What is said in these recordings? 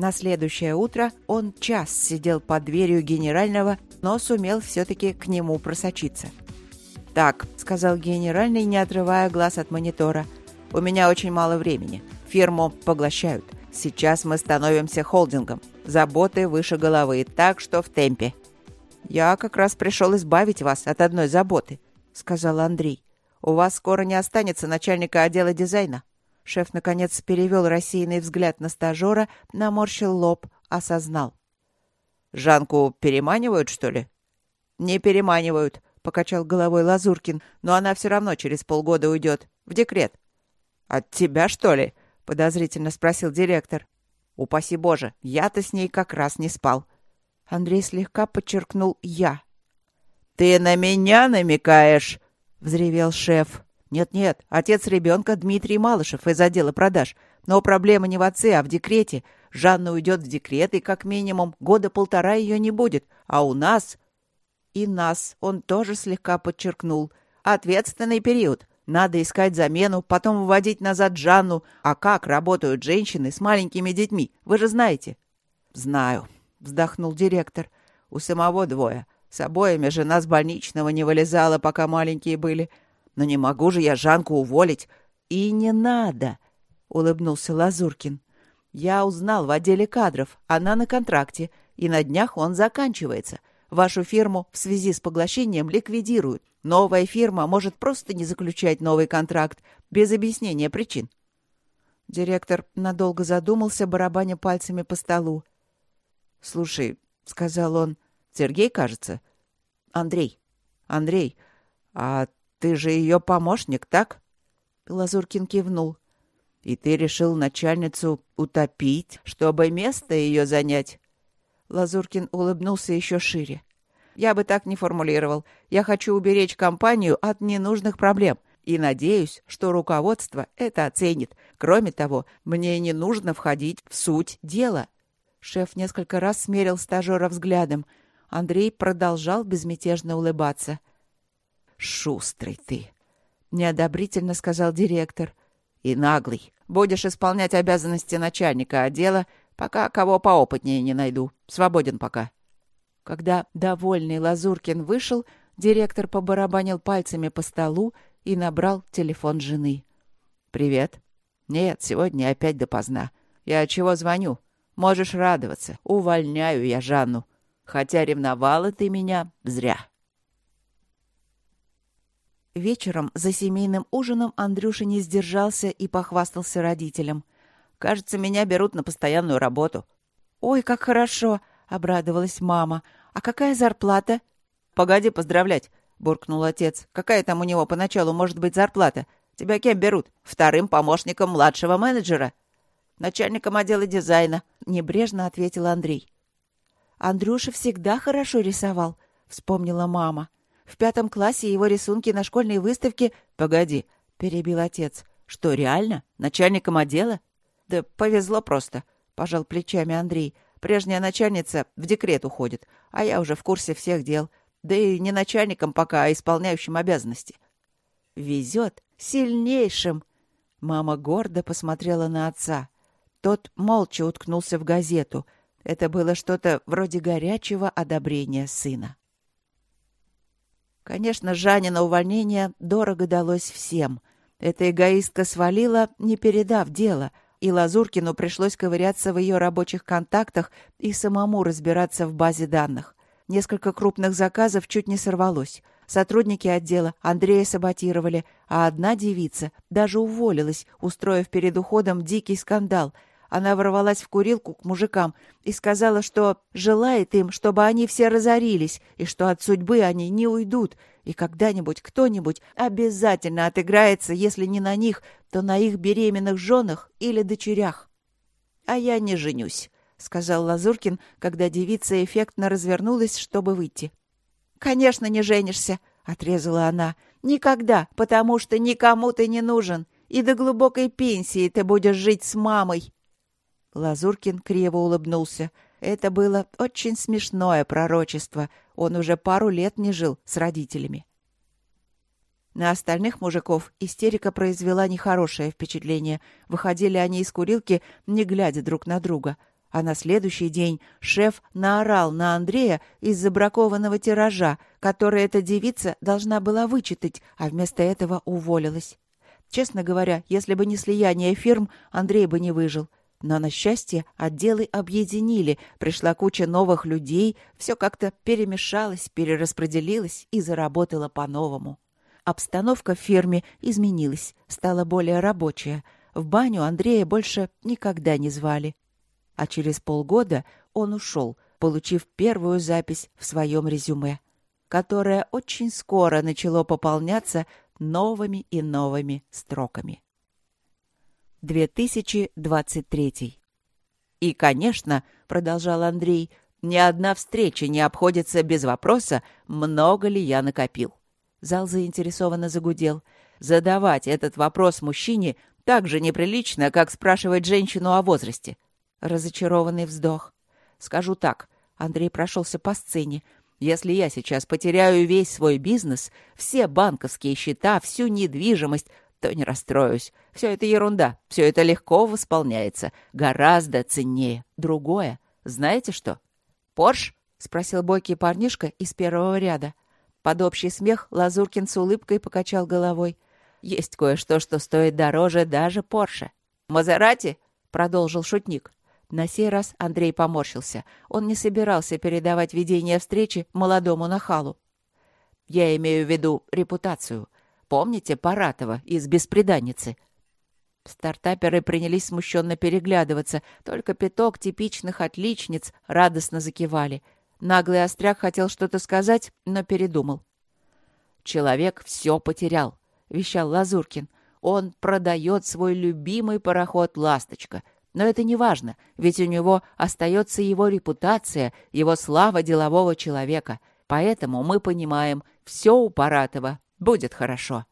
На следующее утро он час сидел под дверью генерального, но сумел все-таки к нему просочиться. «Так», — сказал генеральный, не отрывая глаз от монитора, — «у меня очень мало времени. Фирму поглощают. Сейчас мы становимся холдингом. Заботы выше головы, так что в темпе». «Я как раз пришел избавить вас от одной заботы», — сказал Андрей. «У вас скоро не останется начальника отдела дизайна». Шеф, наконец, перевел рассеянный взгляд на стажера, наморщил лоб, осознал. «Жанку переманивают, что ли?» «Не переманивают», — покачал головой Лазуркин, «но она все равно через полгода уйдет. В декрет». «От тебя, что ли?» — подозрительно спросил директор. «Упаси Боже, я-то с ней как раз не спал». Андрей слегка подчеркнул «я». «Ты на меня намекаешь?» — взревел шеф. «Нет-нет, отец ребенка Дмитрий Малышев из отдела продаж. Но проблема не в отце, а в декрете. Жанна уйдет в декрет, и как минимум года полтора ее не будет. А у нас...» И нас он тоже слегка подчеркнул. «Ответственный период. Надо искать замену, потом выводить назад Жанну. А как работают женщины с маленькими детьми, вы же знаете». «Знаю», — вздохнул директор. «У самого двое. С обоими жена с больничного не вылезала, пока маленькие были. Но не могу же я Жанку уволить. И не надо, улыбнулся Лазуркин. Я узнал в отделе кадров. Она на контракте, и на днях он заканчивается. Вашу фирму в связи с поглощением ликвидируют. Новая фирма может просто не заключать новый контракт без объяснения причин. Директор надолго задумался, барабаня пальцами по столу. «Слушай», — сказал он, — «Сергей, кажется?» «Андрей. Андрей, а ты же ее помощник, так? Лазуркин кивнул. И ты решил начальницу утопить, чтобы место ее занять? Лазуркин улыбнулся еще шире. Я бы так не формулировал. Я хочу уберечь компанию от ненужных проблем. И надеюсь, что руководство это оценит. Кроме того, мне не нужно входить в суть дела. Шеф несколько раз смерил стажера взглядом. Андрей продолжал безмятежно улыбаться. — «Шустрый ты!» — неодобрительно сказал директор. «И наглый. Будешь исполнять обязанности начальника отдела, пока кого поопытнее не найду. Свободен пока». Когда довольный Лазуркин вышел, директор побарабанил пальцами по столу и набрал телефон жены. «Привет». «Нет, сегодня опять допоздна. Я чего звоню? Можешь радоваться. Увольняю я Жанну. Хотя ревновала ты меня зря». Вечером за семейным ужином Андрюша не сдержался и похвастался родителям. «Кажется, меня берут на постоянную работу». «Ой, как хорошо!» — обрадовалась мама. «А какая зарплата?» «Погоди поздравлять», — буркнул отец. «Какая там у него поначалу может быть зарплата? Тебя кем берут? Вторым помощником младшего менеджера?» «Начальником отдела дизайна», — небрежно ответил Андрей. «Андрюша всегда хорошо рисовал», — вспомнила мама. В пятом классе его рисунки на школьной выставке... Погоди, перебил отец. Что, реально? Начальником отдела? Да повезло просто, пожал плечами Андрей. Прежняя начальница в декрет уходит, а я уже в курсе всех дел. Да и не начальником пока, а исполняющим обязанности. Везет сильнейшим. Мама гордо посмотрела на отца. Тот молча уткнулся в газету. Это было что-то вроде горячего одобрения сына. Конечно, Жанина увольнение дорого далось всем. Эта эгоистка свалила, не передав дело, и Лазуркину пришлось ковыряться в ее рабочих контактах и самому разбираться в базе данных. Несколько крупных заказов чуть не сорвалось. Сотрудники отдела Андрея саботировали, а одна девица даже уволилась, устроив перед уходом дикий скандал — она ворвалась в курилку к мужикам и сказала, что желает им, чтобы они все разорились, и что от судьбы они не уйдут, и когда-нибудь кто-нибудь обязательно отыграется, если не на них, то на их беременных женах или дочерях. «А я не женюсь», — сказал Лазуркин, когда девица эффектно развернулась, чтобы выйти. «Конечно, не женишься», — отрезала она. «Никогда, потому что никому ты не нужен, и до глубокой пенсии ты будешь жить с мамой». Лазуркин криво улыбнулся. Это было очень смешное пророчество. Он уже пару лет не жил с родителями. На остальных мужиков истерика произвела нехорошее впечатление. Выходили они из курилки, не глядя друг на друга. А на следующий день шеф наорал на Андрея из-за бракованного тиража, который эта девица должна была вычитать, а вместо этого уволилась. Честно говоря, если бы не слияние фирм, Андрей бы не выжил. Но, на счастье, отделы объединили, пришла куча новых людей, все как-то перемешалось, перераспределилось и заработало по-новому. Обстановка в фирме изменилась, стала более рабочая. В баню Андрея больше никогда не звали а через полгода он ушел, получив первую запись в своем резюме, которое очень скоро начало пополняться новыми и новыми строками. 2023. И, конечно, продолжал Андрей, ни одна встреча не обходится без вопроса, много ли я накопил. Зал заинтересованно загудел. Задавать этот вопрос мужчине так же неприлично, как спрашивать женщину о возрасте. Разочарованный вздох. Скажу так, Андрей прошелся по сцене. Если я сейчас потеряю весь свой бизнес, все банковские счета, всю недвижимость, то не расстроюсь. Все это ерунда, все это легко восполняется. Гораздо ценнее. Другое. Знаете что? «Порш?» — спросил бойкий парнишка из первого ряда. Под общий смех Лазуркин с улыбкой покачал головой. «Есть кое-что, что стоит дороже даже Порше». «Мазерати?» — продолжил шутник. На сей раз Андрей поморщился. Он не собирался передавать ведение встречи молодому нахалу. «Я имею в виду репутацию. Помните Паратова из «Беспреданницы»?» Стартаперы принялись смущенно переглядываться. Только пяток типичных отличниц радостно закивали. Наглый остряк хотел что-то сказать, но передумал. «Человек все потерял», — вещал Лазуркин. «Он продает свой любимый пароход «Ласточка», но это не важно, ведь у него остается его репутация, его слава делового человека. Поэтому мы понимаем, все у Паратова будет хорошо.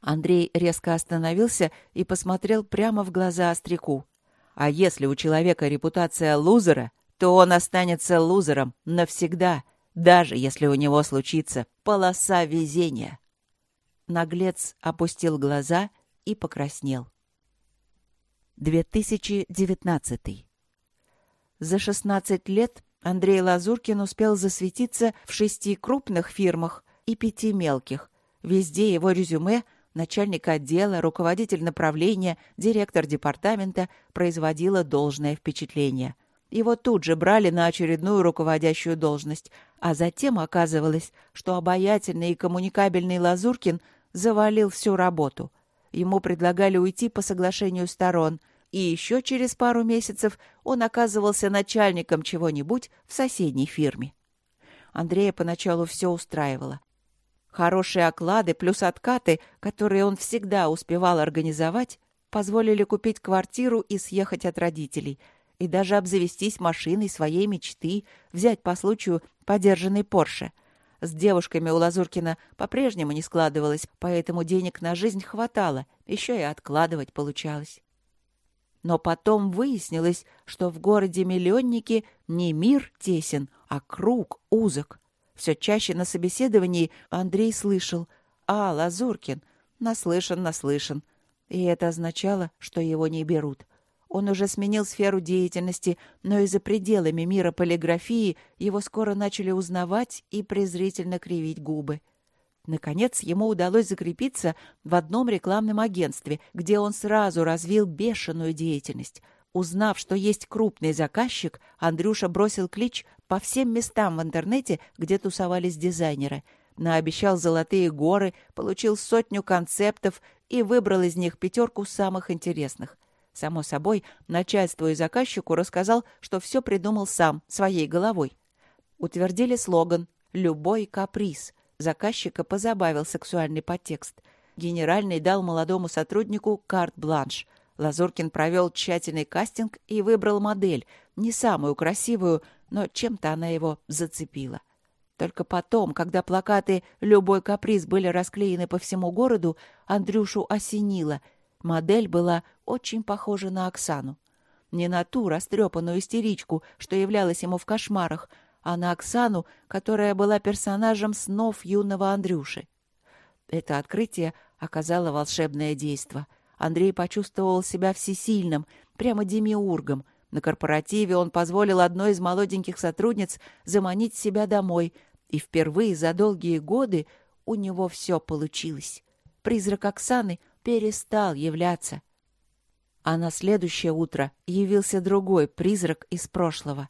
Андрей резко остановился и посмотрел прямо в глаза Остряку. А если у человека репутация лузера, то он останется лузером навсегда, даже если у него случится полоса везения. Наглец опустил глаза и покраснел. 2019. За 16 лет Андрей Лазуркин успел засветиться в шести крупных фирмах и пяти мелких. Везде его резюме начальник отдела, руководитель направления, директор департамента производило должное впечатление. Его тут же брали на очередную руководящую должность, а затем оказывалось, что обаятельный и коммуникабельный Лазуркин завалил всю работу. Ему предлагали уйти по соглашению сторон, и еще через пару месяцев он оказывался начальником чего-нибудь в соседней фирме. Андрея поначалу все устраивало. Хорошие оклады плюс откаты, которые он всегда успевал организовать, позволили купить квартиру и съехать от родителей, и даже обзавестись машиной своей мечты, взять по случаю подержанный Порше. С девушками у Лазуркина по-прежнему не складывалось, поэтому денег на жизнь хватало, еще и откладывать получалось. Но потом выяснилось, что в городе-миллионнике не мир тесен, а круг узок. Все чаще на собеседовании Андрей слышал «А, Лазуркин, наслышан, наслышан». И это означало, что его не берут. Он уже сменил сферу деятельности, но и за пределами мира полиграфии его скоро начали узнавать и презрительно кривить губы. Наконец, ему удалось закрепиться в одном рекламном агентстве, где он сразу развил бешеную деятельность. Узнав, что есть крупный заказчик, Андрюша бросил клич по всем местам в интернете, где тусовались дизайнеры. Наобещал золотые горы, получил сотню концептов и выбрал из них пятерку самых интересных. Само собой, начальству и заказчику рассказал, что все придумал сам, своей головой. Утвердили слоган «Любой каприз», Заказчика позабавил сексуальный подтекст. Генеральный дал молодому сотруднику карт-бланш. Лазуркин провел тщательный кастинг и выбрал модель, не самую красивую, но чем-то она его зацепила. Только потом, когда плакаты «Любой каприз» были расклеены по всему городу, Андрюшу осенило. Модель была очень похожа на Оксану. Не на ту растрепанную истеричку, что являлась ему в кошмарах, а на Оксану, которая была персонажем снов юного Андрюши. Это открытие оказало волшебное действо. Андрей почувствовал себя всесильным, прямо демиургом. На корпоративе он позволил одной из молоденьких сотрудниц заманить себя домой, и впервые за долгие годы у него все получилось. Призрак Оксаны перестал являться. А на следующее утро явился другой призрак из прошлого.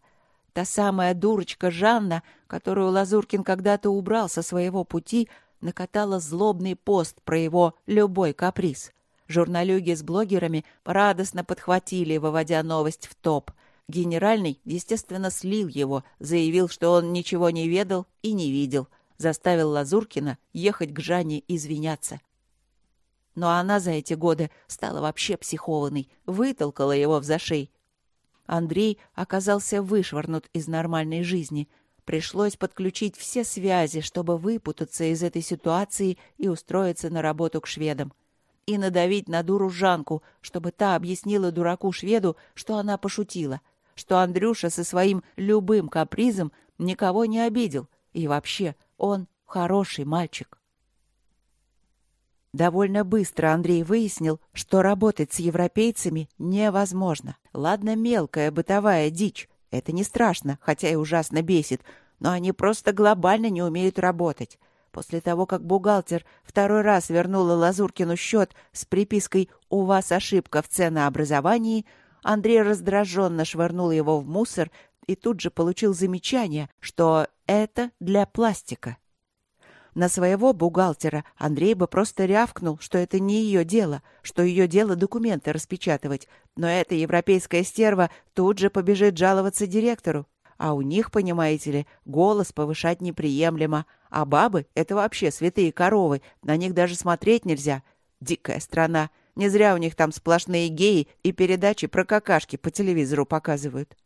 Та самая дурочка Жанна, которую Лазуркин когда-то убрал со своего пути, накатала злобный пост про его любой каприз. Журналюги с блогерами радостно подхватили, выводя новость в топ. Генеральный, естественно, слил его, заявил, что он ничего не ведал и не видел, заставил Лазуркина ехать к Жанне извиняться. Но она за эти годы стала вообще психованной, вытолкала его в зашей. Андрей оказался вышвырнут из нормальной жизни. Пришлось подключить все связи, чтобы выпутаться из этой ситуации и устроиться на работу к шведам и надавить на дуру Жанку, чтобы та объяснила дураку-шведу, что она пошутила, что Андрюша со своим любым капризом никого не обидел, и вообще он хороший мальчик. Довольно быстро Андрей выяснил, что работать с европейцами невозможно. Ладно, мелкая бытовая дичь. Это не страшно, хотя и ужасно бесит, но они просто глобально не умеют работать. После того, как бухгалтер второй раз вернула Лазуркину счет с припиской «У вас ошибка в ценообразовании», Андрей раздраженно швырнул его в мусор и тут же получил замечание, что это для пластика. На своего бухгалтера Андрей бы просто рявкнул, что это не ее дело, что ее дело документы распечатывать. Но эта европейская стерва тут же побежит жаловаться директору. А у них, понимаете ли, голос повышать неприемлемо. А бабы — это вообще святые коровы, на них даже смотреть нельзя. Дикая страна. Не зря у них там сплошные геи и передачи про какашки по телевизору показывают.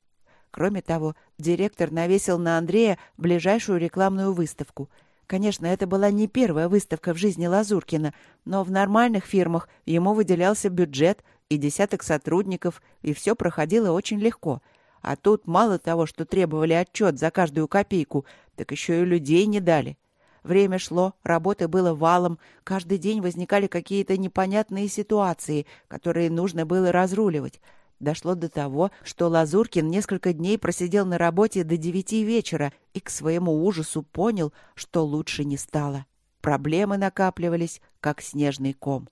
Кроме того, директор навесил на Андрея ближайшую рекламную выставку. Конечно, это была не первая выставка в жизни Лазуркина, но в нормальных фирмах ему выделялся бюджет и десяток сотрудников, и все проходило очень легко — а тут мало того, что требовали отчет за каждую копейку, так еще и людей не дали. Время шло, работы было валом, каждый день возникали какие-то непонятные ситуации, которые нужно было разруливать. Дошло до того, что Лазуркин несколько дней просидел на работе до девяти вечера и к своему ужасу понял, что лучше не стало. Проблемы накапливались, как снежный ком.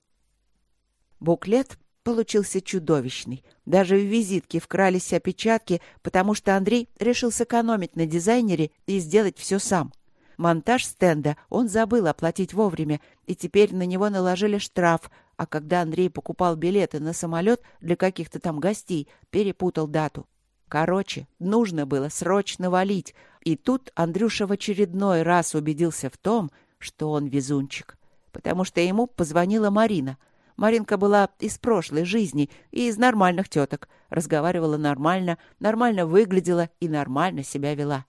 Буклет получился чудовищный. Даже в визитке вкрались опечатки, потому что Андрей решил сэкономить на дизайнере и сделать все сам. Монтаж стенда он забыл оплатить вовремя, и теперь на него наложили штраф, а когда Андрей покупал билеты на самолет для каких-то там гостей, перепутал дату. Короче, нужно было срочно валить, и тут Андрюша в очередной раз убедился в том, что он везунчик, потому что ему позвонила Марина — Маринка была из прошлой жизни и из нормальных теток. Разговаривала нормально, нормально выглядела и нормально себя вела.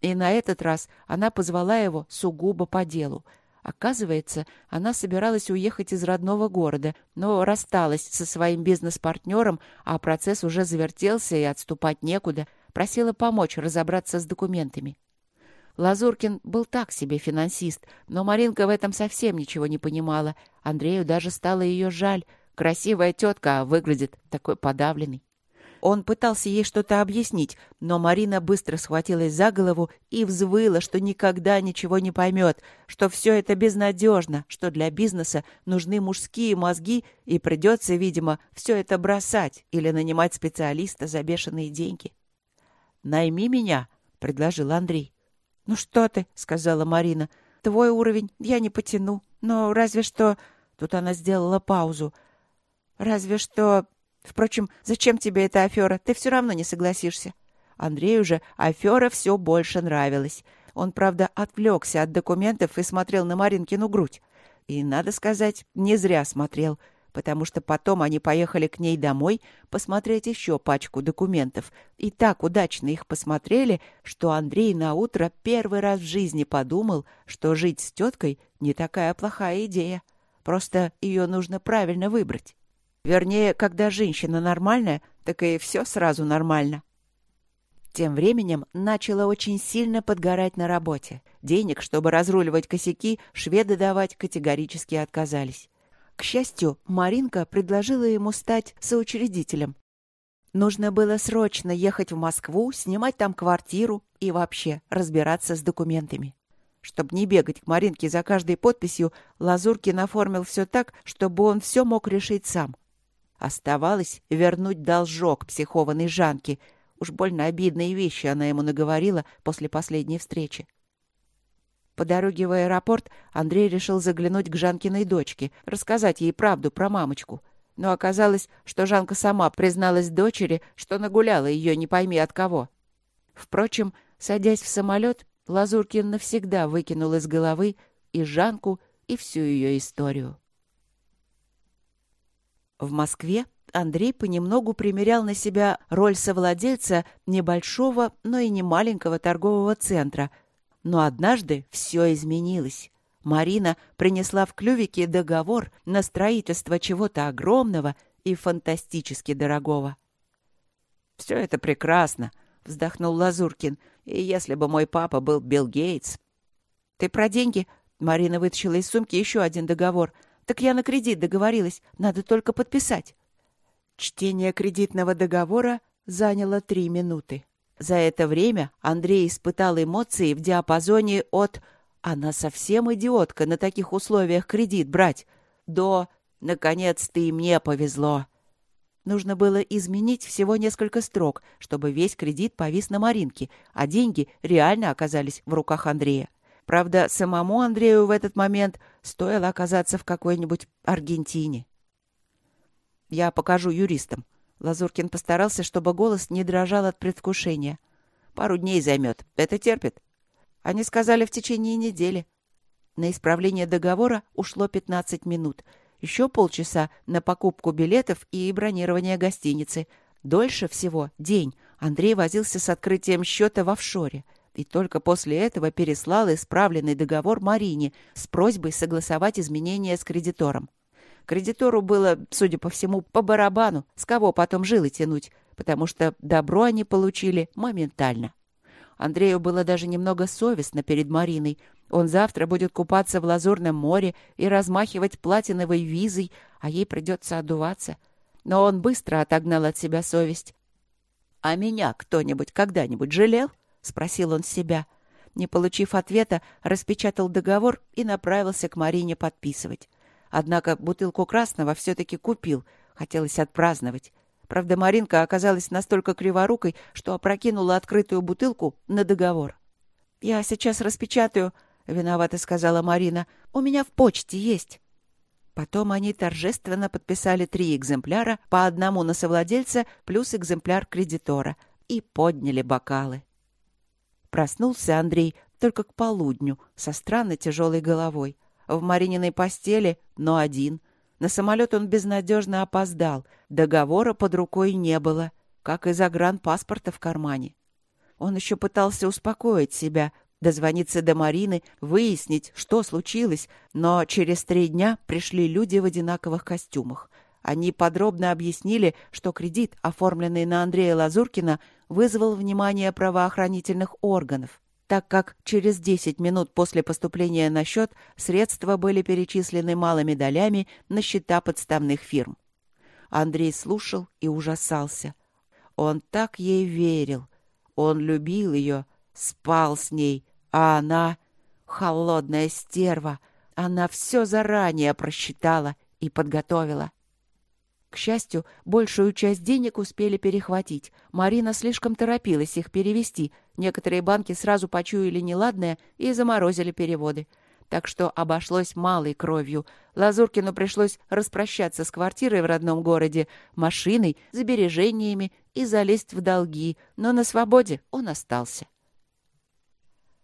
И на этот раз она позвала его сугубо по делу. Оказывается, она собиралась уехать из родного города, но рассталась со своим бизнес-партнером, а процесс уже завертелся и отступать некуда. Просила помочь разобраться с документами. Лазуркин был так себе финансист, но Маринка в этом совсем ничего не понимала. Андрею даже стало ее жаль. Красивая тетка, а выглядит такой подавленной. Он пытался ей что-то объяснить, но Марина быстро схватилась за голову и взвыла, что никогда ничего не поймет, что все это безнадежно, что для бизнеса нужны мужские мозги и придется, видимо, все это бросать или нанимать специалиста за бешеные деньги. «Найми меня», — предложил Андрей. «Ну что ты», — сказала Марина, — «твой уровень я не потяну, но разве что...» Тут она сделала паузу. «Разве что... Впрочем, зачем тебе эта афера? Ты все равно не согласишься». Андрею же афера все больше нравилась. Он, правда, отвлекся от документов и смотрел на Маринкину грудь. И, надо сказать, не зря смотрел — потому что потом они поехали к ней домой посмотреть еще пачку документов. И так удачно их посмотрели, что Андрей на утро первый раз в жизни подумал, что жить с теткой не такая плохая идея. Просто ее нужно правильно выбрать. Вернее, когда женщина нормальная, так и все сразу нормально. Тем временем начало очень сильно подгорать на работе. Денег, чтобы разруливать косяки, шведы давать категорически отказались. К счастью, Маринка предложила ему стать соучредителем. Нужно было срочно ехать в Москву, снимать там квартиру и вообще разбираться с документами. Чтобы не бегать к Маринке за каждой подписью, Лазуркин оформил все так, чтобы он все мог решить сам. Оставалось вернуть должок психованной Жанке. Уж больно обидные вещи она ему наговорила после последней встречи. По дороге в аэропорт Андрей решил заглянуть к Жанкиной дочке, рассказать ей правду про мамочку. Но оказалось, что Жанка сама призналась дочери, что нагуляла ее не пойми от кого. Впрочем, садясь в самолет, Лазуркин навсегда выкинул из головы и Жанку, и всю ее историю. В Москве Андрей понемногу примерял на себя роль совладельца небольшого, но и не маленького торгового центра — но однажды все изменилось. Марина принесла в клювике договор на строительство чего-то огромного и фантастически дорогого. «Все это прекрасно», — вздохнул Лазуркин. «И если бы мой папа был Билл Гейтс...» «Ты про деньги?» Марина вытащила из сумки еще один договор. «Так я на кредит договорилась. Надо только подписать». Чтение кредитного договора заняло три минуты. За это время Андрей испытал эмоции в диапазоне от «она совсем идиотка на таких условиях кредит брать» до «наконец-то и мне повезло». Нужно было изменить всего несколько строк, чтобы весь кредит повис на Маринке, а деньги реально оказались в руках Андрея. Правда, самому Андрею в этот момент стоило оказаться в какой-нибудь Аргентине. «Я покажу юристам», Лазуркин постарался, чтобы голос не дрожал от предвкушения. «Пару дней займет. Это терпит». Они сказали в течение недели. На исправление договора ушло 15 минут. Еще полчаса на покупку билетов и бронирование гостиницы. Дольше всего день Андрей возился с открытием счета в офшоре. И только после этого переслал исправленный договор Марине с просьбой согласовать изменения с кредитором. Кредитору было, судя по всему, по барабану, с кого потом жилы тянуть, потому что добро они получили моментально. Андрею было даже немного совестно перед Мариной. Он завтра будет купаться в Лазурном море и размахивать платиновой визой, а ей придется одуваться. Но он быстро отогнал от себя совесть. «А меня кто-нибудь когда-нибудь жалел?» — спросил он себя. Не получив ответа, распечатал договор и направился к Марине подписывать. Однако бутылку красного все-таки купил. Хотелось отпраздновать. Правда, Маринка оказалась настолько криворукой, что опрокинула открытую бутылку на договор. «Я сейчас распечатаю», — виновато сказала Марина. «У меня в почте есть». Потом они торжественно подписали три экземпляра, по одному на совладельца плюс экземпляр кредитора, и подняли бокалы. Проснулся Андрей только к полудню, со странно тяжелой головой в Марининой постели, но один. На самолет он безнадежно опоздал. Договора под рукой не было, как и загранпаспорта в кармане. Он еще пытался успокоить себя, дозвониться до Марины, выяснить, что случилось, но через три дня пришли люди в одинаковых костюмах. Они подробно объяснили, что кредит, оформленный на Андрея Лазуркина, вызвал внимание правоохранительных органов так как через 10 минут после поступления на счет средства были перечислены малыми долями на счета подставных фирм. Андрей слушал и ужасался. Он так ей верил. Он любил ее, спал с ней, а она — холодная стерва. Она все заранее просчитала и подготовила. К счастью, большую часть денег успели перехватить. Марина слишком торопилась их перевести. Некоторые банки сразу почуяли неладное и заморозили переводы. Так что обошлось малой кровью. Лазуркину пришлось распрощаться с квартирой в родном городе, машиной, сбережениями и залезть в долги. Но на свободе он остался.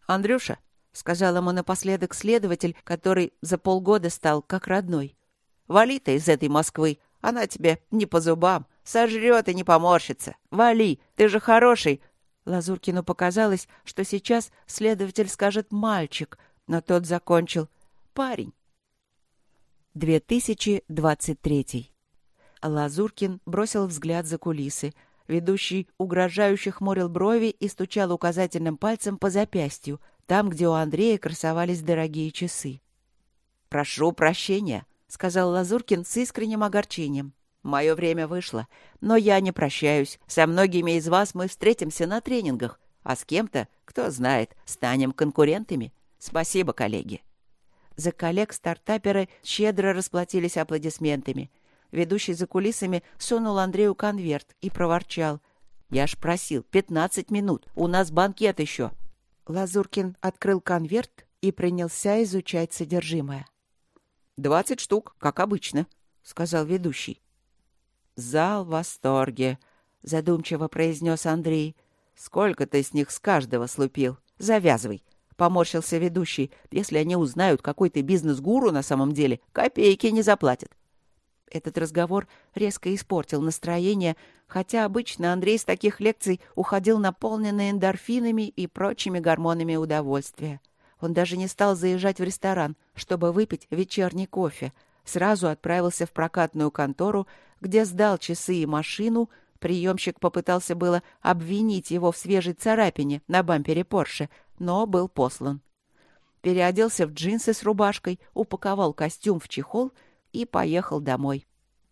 «Андрюша», — сказал ему напоследок следователь, который за полгода стал как родной, — «вали ты из этой Москвы, она тебе не по зубам. Сожрет и не поморщится. Вали, ты же хороший. Лазуркину показалось, что сейчас следователь скажет «мальчик», но тот закончил «парень». 2023 Лазуркин бросил взгляд за кулисы. Ведущий угрожающе хмурил брови и стучал указательным пальцем по запястью, там, где у Андрея красовались дорогие часы. «Прошу прощения», — сказал Лазуркин с искренним огорчением. Мое время вышло, но я не прощаюсь. Со многими из вас мы встретимся на тренингах, а с кем-то, кто знает, станем конкурентами. Спасибо, коллеги. За коллег стартаперы щедро расплатились аплодисментами. Ведущий за кулисами сунул Андрею конверт и проворчал. «Я ж просил, пятнадцать минут, у нас банкет еще». Лазуркин открыл конверт и принялся изучать содержимое. «Двадцать штук, как обычно», — сказал ведущий. «Зал в восторге», — задумчиво произнес Андрей. «Сколько ты с них с каждого слупил? Завязывай. — поморщился ведущий. «Если они узнают, какой ты бизнес-гуру на самом деле, копейки не заплатят». Этот разговор резко испортил настроение, хотя обычно Андрей с таких лекций уходил наполненный эндорфинами и прочими гормонами удовольствия. Он даже не стал заезжать в ресторан, чтобы выпить вечерний кофе. Сразу отправился в прокатную контору, где сдал часы и машину. Приемщик попытался было обвинить его в свежей царапине на бампере Порше — но был послан. Переоделся в джинсы с рубашкой, упаковал костюм в чехол и поехал домой.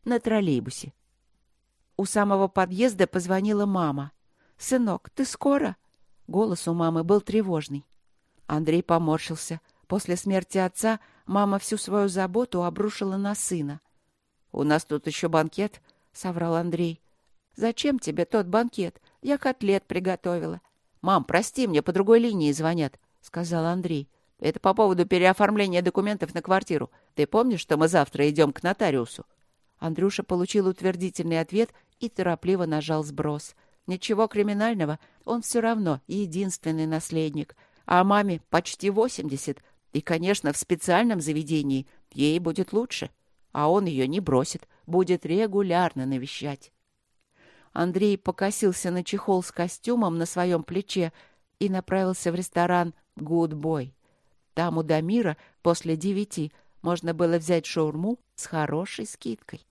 На троллейбусе. У самого подъезда позвонила мама. «Сынок, ты скоро?» Голос у мамы был тревожный. Андрей поморщился. После смерти отца мама всю свою заботу обрушила на сына. «У нас тут еще банкет», — соврал Андрей. «Зачем тебе тот банкет? Я котлет приготовила. «Мам, прости, мне по другой линии звонят», — сказал Андрей. «Это по поводу переоформления документов на квартиру. Ты помнишь, что мы завтра идем к нотариусу?» Андрюша получил утвердительный ответ и торопливо нажал сброс. Ничего криминального, он все равно единственный наследник. А маме почти восемьдесят. И, конечно, в специальном заведении ей будет лучше. А он ее не бросит, будет регулярно навещать. Андрей покосился на чехол с костюмом на своем плече и направился в ресторан «Гудбой». Там у Дамира после девяти можно было взять шаурму с хорошей скидкой.